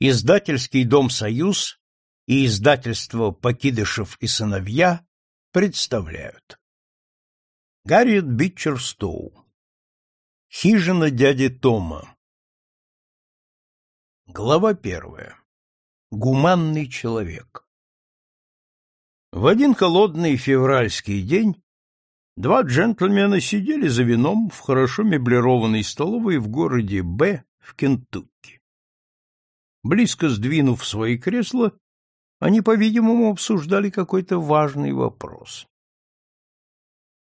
Издательский дом «Союз» и издательство «Покидышев и сыновья» представляют. Гарриет Бичерстоу. Хижина дяди Тома. Глава первая. Гуманный человек. В один холодный февральский день два джентльмена сидели за вином в хорошо меблированной столовой в городе Б в Кентукки. Близко сдвинув свои кресла, они, по-видимому, обсуждали какой-то важный вопрос.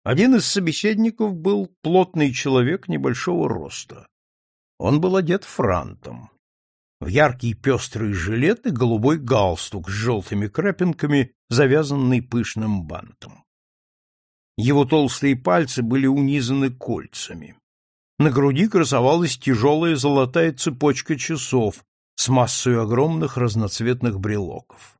Один из собеседников был плотный человек небольшого роста. Он был одет франтом. В яркий пестрый жилет и голубой галстук с желтыми крапинками, завязанный пышным бантом. Его толстые пальцы были унизаны кольцами. На груди красовалась тяжелая золотая цепочка часов, с массой огромных разноцветных брелоков.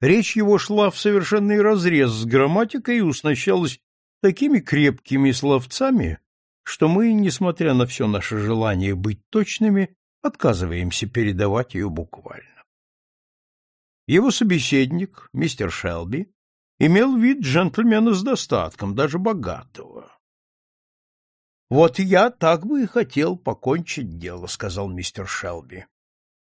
Речь его шла в совершенный разрез с грамматикой и уснащалась такими крепкими словцами, что мы, несмотря на все наше желание быть точными, отказываемся передавать ее буквально. Его собеседник, мистер Шелби, имел вид джентльмена с достатком, даже богатого. — Вот я так бы и хотел покончить дело, — сказал мистер Шелби.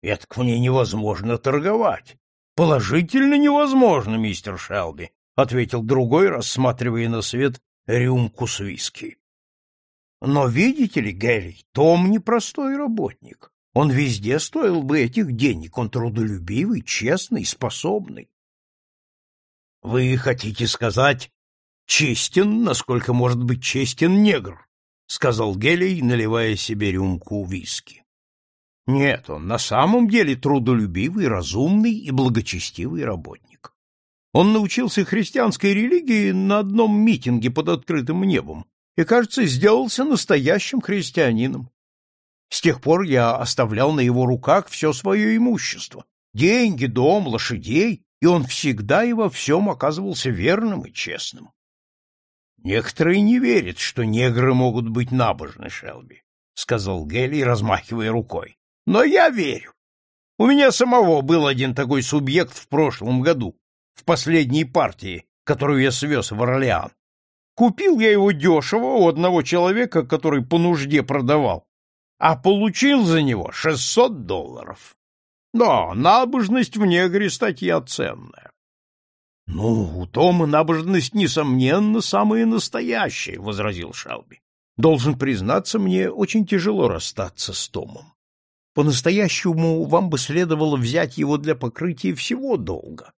Этак мне невозможно торговать. Положительно невозможно, мистер Шелби, ответил другой, рассматривая на свет рюмку с виски. Но видите ли, Гелий, Том непростой работник. Он везде стоил бы этих денег. Он трудолюбивый, честный, способный. Вы хотите сказать честен, насколько может быть честен негр, сказал Гелий, наливая себе рюмку виски. Нет, он на самом деле трудолюбивый, разумный и благочестивый работник. Он научился христианской религии на одном митинге под открытым небом и, кажется, сделался настоящим христианином. С тех пор я оставлял на его руках все свое имущество — деньги, дом, лошадей, и он всегда и во всем оказывался верным и честным. Некоторые не верят, что негры могут быть набожны, Шелби, — сказал Гелли, размахивая рукой. Но я верю. У меня самого был один такой субъект в прошлом году, в последней партии, которую я свез в Орлеан. Купил я его дешево у одного человека, который по нужде продавал, а получил за него шестьсот долларов. Да, набожность в негре статья ценная. — Ну, у Тома набожность, несомненно, самая настоящая, — возразил Шалби. — Должен признаться, мне очень тяжело расстаться с Томом. По-настоящему вам бы следовало взять его для покрытия всего долга.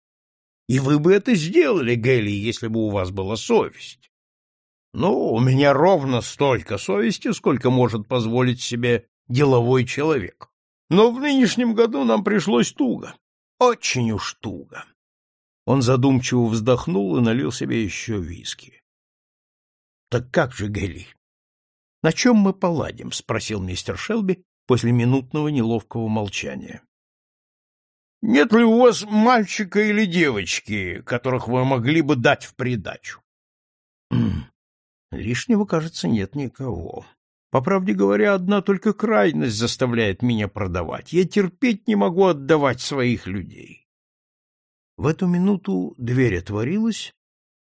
И вы бы это сделали, Гелли, если бы у вас была совесть. Ну, у меня ровно столько совести, сколько может позволить себе деловой человек. Но в нынешнем году нам пришлось туго. Очень уж туго. Он задумчиво вздохнул и налил себе еще виски. — Так как же, Гелли? — На чем мы поладим? — спросил мистер Шелби, после минутного неловкого молчания. — Нет ли у вас мальчика или девочки, которых вы могли бы дать в придачу? — Лишнего, кажется, нет никого. По правде говоря, одна только крайность заставляет меня продавать. Я терпеть не могу отдавать своих людей. В эту минуту дверь отворилась,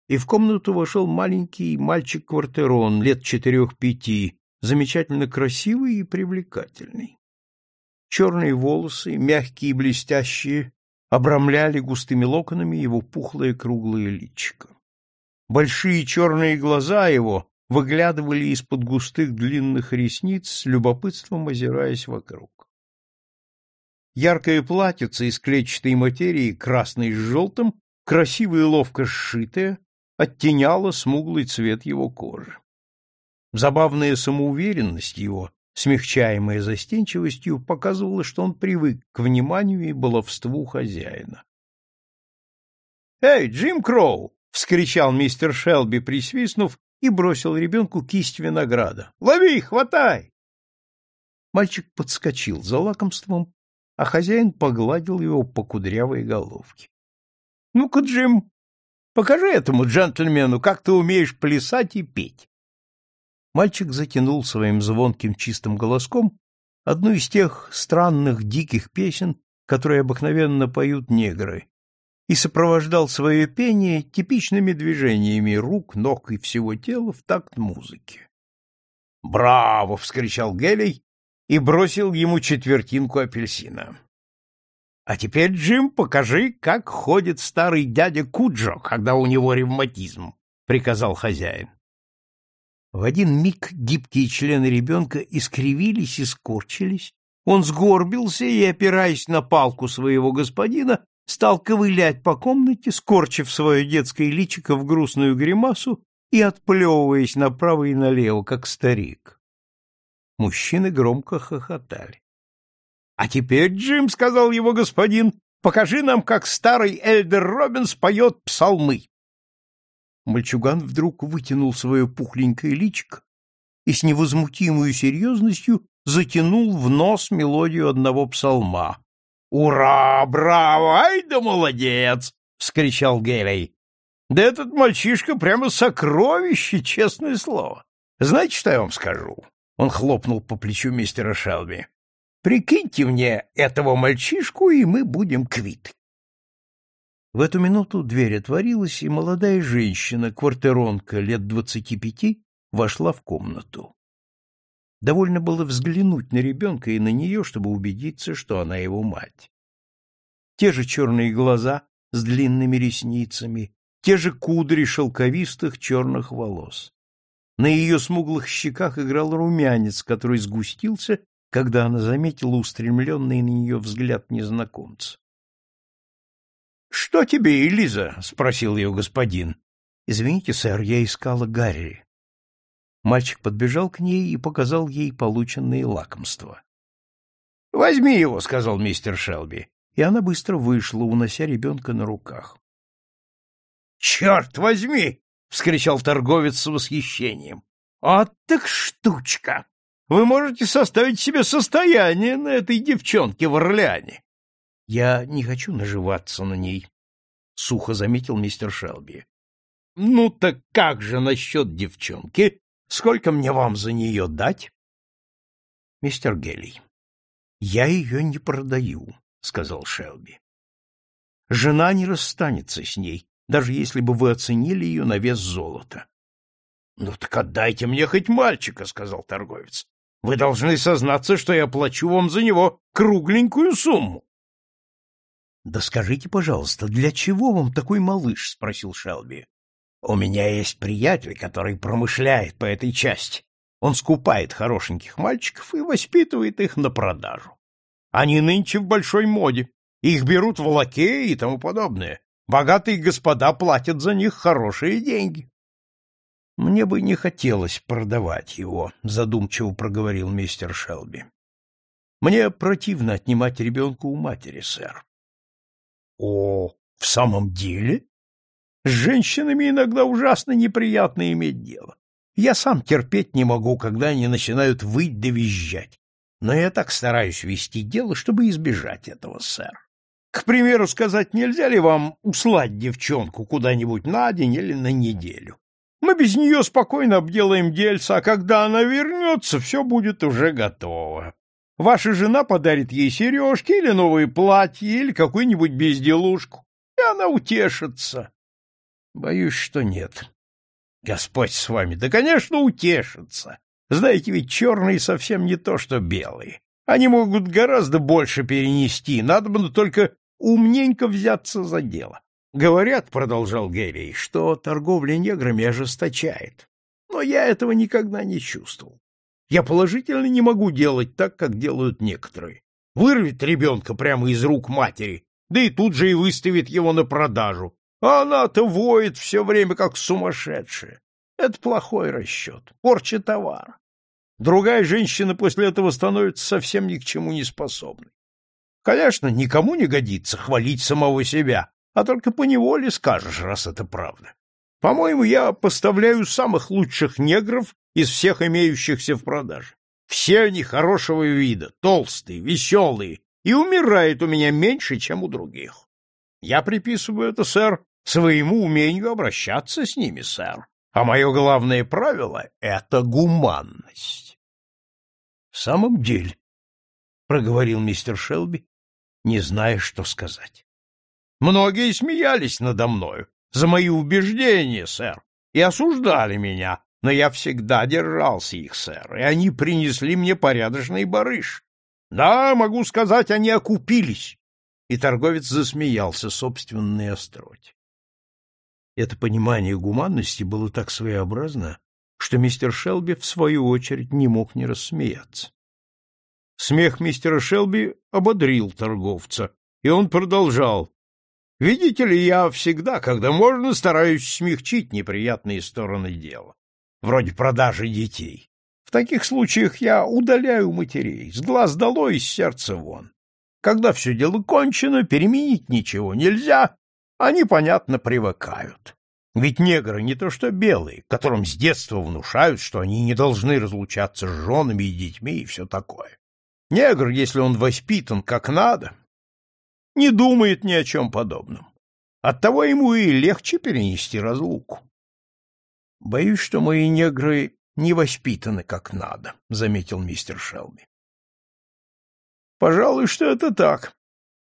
и в комнату вошел маленький мальчик-квартирон лет четырех-пяти, замечательно красивый и привлекательный. Черные волосы, мягкие и блестящие, обрамляли густыми локонами его пухлое круглое личико. Большие черные глаза его выглядывали из-под густых длинных ресниц, с любопытством озираясь вокруг. Яркое платьице из клетчатой материи, красной с желтым, красиво и ловко сшитое, оттеняло смуглый цвет его кожи. Забавная самоуверенность его, смягчаемая застенчивостью, показывала, что он привык к вниманию и баловству хозяина. «Эй, Джим Кроу!» — вскричал мистер Шелби, присвистнув, и бросил ребенку кисть винограда. «Лови, хватай!» Мальчик подскочил за лакомством, а хозяин погладил его по кудрявой головке. — Ну-ка, Джим, покажи этому джентльмену, как ты умеешь плясать и петь. Мальчик затянул своим звонким чистым голоском одну из тех странных диких песен, которые обыкновенно поют негры, и сопровождал свое пение типичными движениями рук, ног и всего тела в такт музыки. «Браво!» — вскричал Гелий и бросил ему четвертинку апельсина. «А теперь, Джим, покажи, как ходит старый дядя Куджо, когда у него ревматизм», — приказал хозяин. В один миг гибкие члены ребенка искривились и скорчились, он сгорбился и, опираясь на палку своего господина, стал ковылять по комнате, скорчив свое детское личико в грустную гримасу и отплевываясь направо и налево, как старик. Мужчины громко хохотали. — А теперь, Джим, — сказал его господин, — покажи нам, как старый Эльдер Робинс поет псалмы. Мальчуган вдруг вытянул свое пухленькое личико и с невозмутимой серьезностью затянул в нос мелодию одного псалма. «Ура! Браво! Ай да молодец!» — вскричал Гелей. «Да этот мальчишка прямо сокровище, честное слово. Знаете, что я вам скажу?» Он хлопнул по плечу мистера Шелби. «Прикиньте мне этого мальчишку, и мы будем квиты». В эту минуту дверь отворилась, и молодая женщина, квартиронка лет двадцати пяти, вошла в комнату. Довольно было взглянуть на ребенка и на нее, чтобы убедиться, что она его мать. Те же черные глаза с длинными ресницами, те же кудри шелковистых черных волос. На ее смуглых щеках играл румянец, который сгустился, когда она заметила устремленный на нее взгляд незнакомца. — Что тебе, Элиза? — спросил ее господин. — Извините, сэр, я искала Гарри. Мальчик подбежал к ней и показал ей полученные лакомства. — Возьми его, — сказал мистер Шелби, и она быстро вышла, унося ребенка на руках. — Черт возьми! — вскричал торговец с восхищением. — А так штучка! Вы можете составить себе состояние на этой девчонке в Орлеане. — Я не хочу наживаться на ней, — сухо заметил мистер Шелби. — Ну так как же насчет девчонки, Сколько мне вам за нее дать? — Мистер Гелли, я ее не продаю, — сказал Шелби. — Жена не расстанется с ней, даже если бы вы оценили ее на вес золота. — Ну так отдайте мне хоть мальчика, — сказал торговец. — Вы должны сознаться, что я плачу вам за него кругленькую сумму. — Да скажите, пожалуйста, для чего вам такой малыш? — спросил Шелби. У меня есть приятель, который промышляет по этой части. Он скупает хорошеньких мальчиков и воспитывает их на продажу. Они нынче в большой моде. Их берут в лакеи и тому подобное. Богатые господа платят за них хорошие деньги. Мне бы не хотелось продавать его, задумчиво проговорил мистер Шелби. Мне противно отнимать ребенка у матери, сэр. О, в самом деле? С женщинами иногда ужасно неприятно иметь дело. Я сам терпеть не могу, когда они начинают выть да визжать. Но я так стараюсь вести дело, чтобы избежать этого, сэр. К примеру, сказать, нельзя ли вам услать девчонку куда-нибудь на день или на неделю? Мы без нее спокойно обделаем дельца, а когда она вернется, все будет уже готово. Ваша жена подарит ей сережки или новые платья, или какую-нибудь безделушку, и она утешится. Боюсь, что нет. Господь с вами. Да, конечно, утешится. Знаете, ведь черные совсем не то, что белые. Они могут гораздо больше перенести. Надо бы только умненько взяться за дело. Говорят, — продолжал Герий, — что торговля неграми ожесточает. Но я этого никогда не чувствовал. Я положительно не могу делать так, как делают некоторые. Вырвет ребенка прямо из рук матери, да и тут же и выставит его на продажу, а она-то воет все время, как сумасшедшая. Это плохой расчет, порча товара. Другая женщина после этого становится совсем ни к чему не способной. Конечно, никому не годится хвалить самого себя, а только по неволе скажешь, раз это правда. По-моему, я поставляю самых лучших негров из всех имеющихся в продаже. Все они хорошего вида, толстые, веселые, и умирает у меня меньше, чем у других. Я приписываю это, сэр, своему умению обращаться с ними, сэр. А мое главное правило — это гуманность. — В самом деле, проговорил мистер Шелби, не зная, что сказать. Многие смеялись надо мною за мои убеждения, сэр, и осуждали меня, но я всегда держался их, сэр, и они принесли мне порядочный барыш. Да, могу сказать, они окупились. И торговец засмеялся собственной остроте. Это понимание гуманности было так своеобразно, что мистер Шелби, в свою очередь, не мог не рассмеяться. Смех мистера Шелби ободрил торговца, и он продолжал. «Видите ли, я всегда, когда можно, стараюсь смягчить неприятные стороны дела, вроде продажи детей. В таких случаях я удаляю матерей, с глаз долой, из сердца вон. Когда все дело кончено, переменить ничего нельзя, они, понятно, привыкают. Ведь негры не то что белые, которым с детства внушают, что они не должны разлучаться с женами и детьми и все такое. Негр, если он воспитан как надо, не думает ни о чем подобном. Оттого ему и легче перенести разлуку. Боюсь, что мои негры не воспитаны как надо, — заметил мистер Шелби. — Пожалуй, что это так.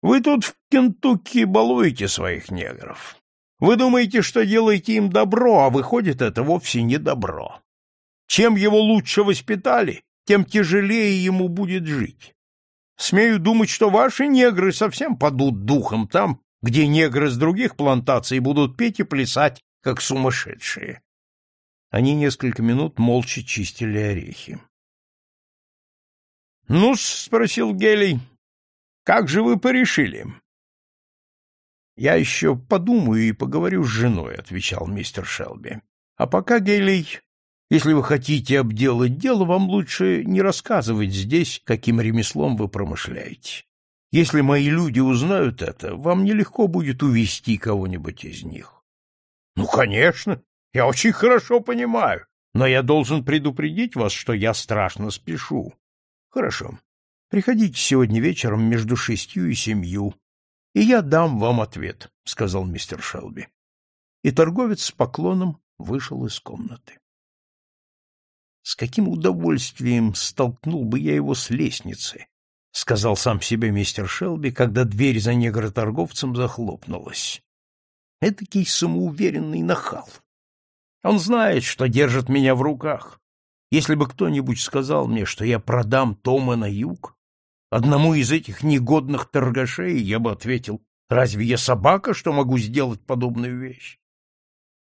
Вы тут в Кентукки балуете своих негров. Вы думаете, что делаете им добро, а выходит, это вовсе не добро. Чем его лучше воспитали, тем тяжелее ему будет жить. Смею думать, что ваши негры совсем падут духом там, где негры с других плантаций будут петь и плясать, как сумасшедшие. Они несколько минут молча чистили орехи. — Ну-с, — спросил Гелий, — как же вы порешили? — Я еще подумаю и поговорю с женой, — отвечал мистер Шелби. — А пока, Гелий, если вы хотите обделать дело, вам лучше не рассказывать здесь, каким ремеслом вы промышляете. Если мои люди узнают это, вам нелегко будет увести кого-нибудь из них. — Ну, конечно, я очень хорошо понимаю, но я должен предупредить вас, что я страшно спешу. Хорошо. Приходите сегодня вечером между шестью и семью, и я дам вам ответ, — сказал мистер Шелби. И торговец с поклоном вышел из комнаты. С каким удовольствием столкнул бы я его с лестницы, — сказал сам себе мистер Шелби, когда дверь за негроторговцем захлопнулась. Этакий самоуверенный нахал. Он знает, что держит меня в руках. Если бы кто-нибудь сказал мне, что я продам Тома на юг, одному из этих негодных торгашей, я бы ответил, разве я собака, что могу сделать подобную вещь?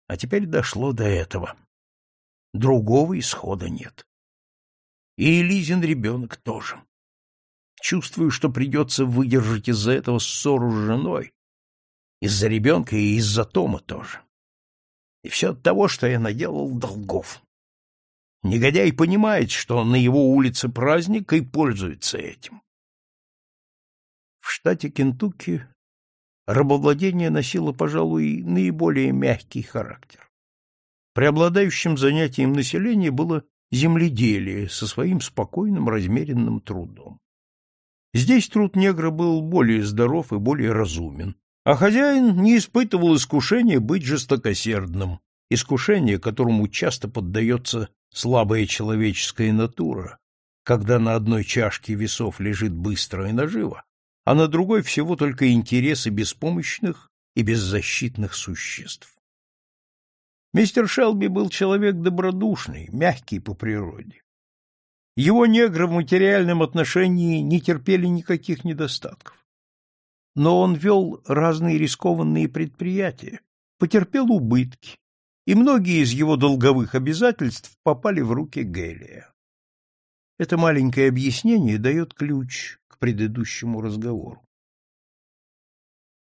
А теперь дошло до этого. Другого исхода нет. И Элизин ребенок тоже. Чувствую, что придется выдержать из-за этого ссору с женой, из-за ребенка и из-за Тома тоже. И все от того, что я наделал долгов. Негодяй понимает, что на его улице праздник и пользуется этим. В штате Кентукки рабовладение носило, пожалуй, наиболее мягкий характер. Преобладающим занятием населения было земледелие со своим спокойным размеренным трудом. Здесь труд негра был более здоров и более разумен, а хозяин не испытывал искушения быть жестокосердным, искушение, которому часто поддается слабая человеческая натура, когда на одной чашке весов лежит быстрая нажива, а на другой всего только интересы беспомощных и беззащитных существ. Мистер Шелби был человек добродушный, мягкий по природе. Его негры в материальном отношении не терпели никаких недостатков но он вел разные рискованные предприятия, потерпел убытки, и многие из его долговых обязательств попали в руки Гелия. Это маленькое объяснение дает ключ к предыдущему разговору.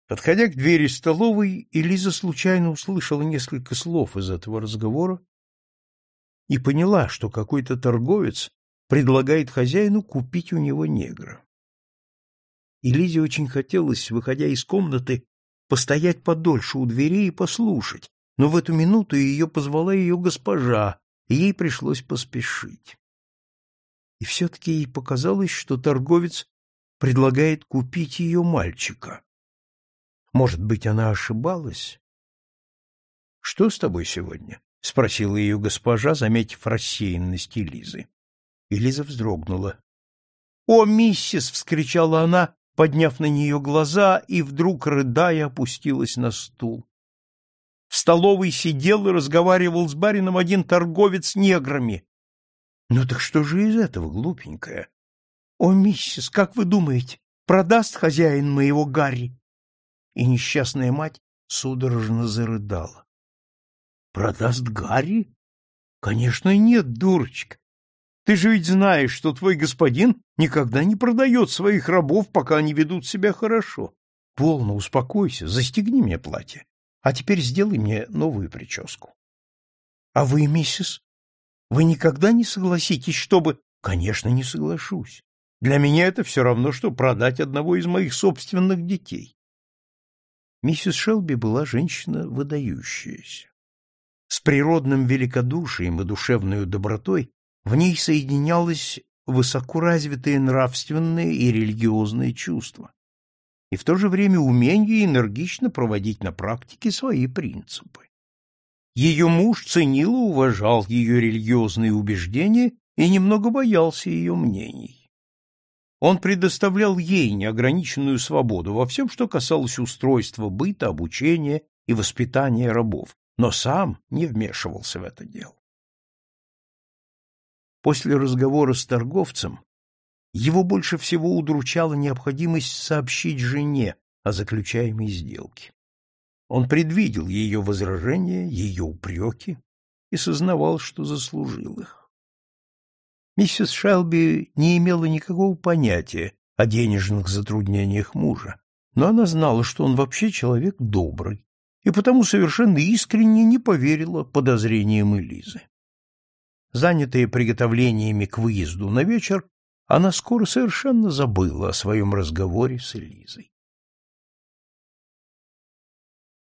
Подходя к двери столовой, Элиза случайно услышала несколько слов из этого разговора и поняла, что какой-то торговец предлагает хозяину купить у него негра и Лизе очень хотелось, выходя из комнаты, постоять подольше у двери и послушать, но в эту минуту ее позвала ее госпожа, и ей пришлось поспешить. И все-таки ей показалось, что торговец предлагает купить ее мальчика. Может быть, она ошибалась? — Что с тобой сегодня? — спросила ее госпожа, заметив рассеянность Лизы. И Лиза вздрогнула. «О, миссис!» — вскричала она, подняв на нее глаза, и вдруг, рыдая, опустилась на стул. В столовой сидел и разговаривал с барином один торговец неграми. Ну так что же из этого, глупенькая? О, миссис, как вы думаете, продаст хозяин моего Гарри? И несчастная мать судорожно зарыдала. Продаст Гарри? Конечно, нет, дурочка. Ты же ведь знаешь, что твой господин никогда не продает своих рабов, пока они ведут себя хорошо. Полно, успокойся, застегни мне платье. А теперь сделай мне новую прическу. А вы, миссис, вы никогда не согласитесь, чтобы... Конечно, не соглашусь. Для меня это все равно, что продать одного из моих собственных детей. Миссис Шелби была женщина выдающаяся. С природным великодушием и душевной добротой в ней соединялось высоко развитое нравственное и религиозное чувство, и в то же время умение энергично проводить на практике свои принципы. Ее муж ценил и уважал ее религиозные убеждения и немного боялся ее мнений. Он предоставлял ей неограниченную свободу во всем, что касалось устройства быта, обучения и воспитания рабов, но сам не вмешивался в это дело. После разговора с торговцем его больше всего удручала необходимость сообщить жене о заключаемой сделке. Он предвидел ее возражения, ее упреки и сознавал, что заслужил их. Миссис Шелби не имела никакого понятия о денежных затруднениях мужа, но она знала, что он вообще человек добрый, и потому совершенно искренне не поверила подозрениям Элизы. Занятая приготовлениями к выезду на вечер, она скоро совершенно забыла о своем разговоре с Элизой.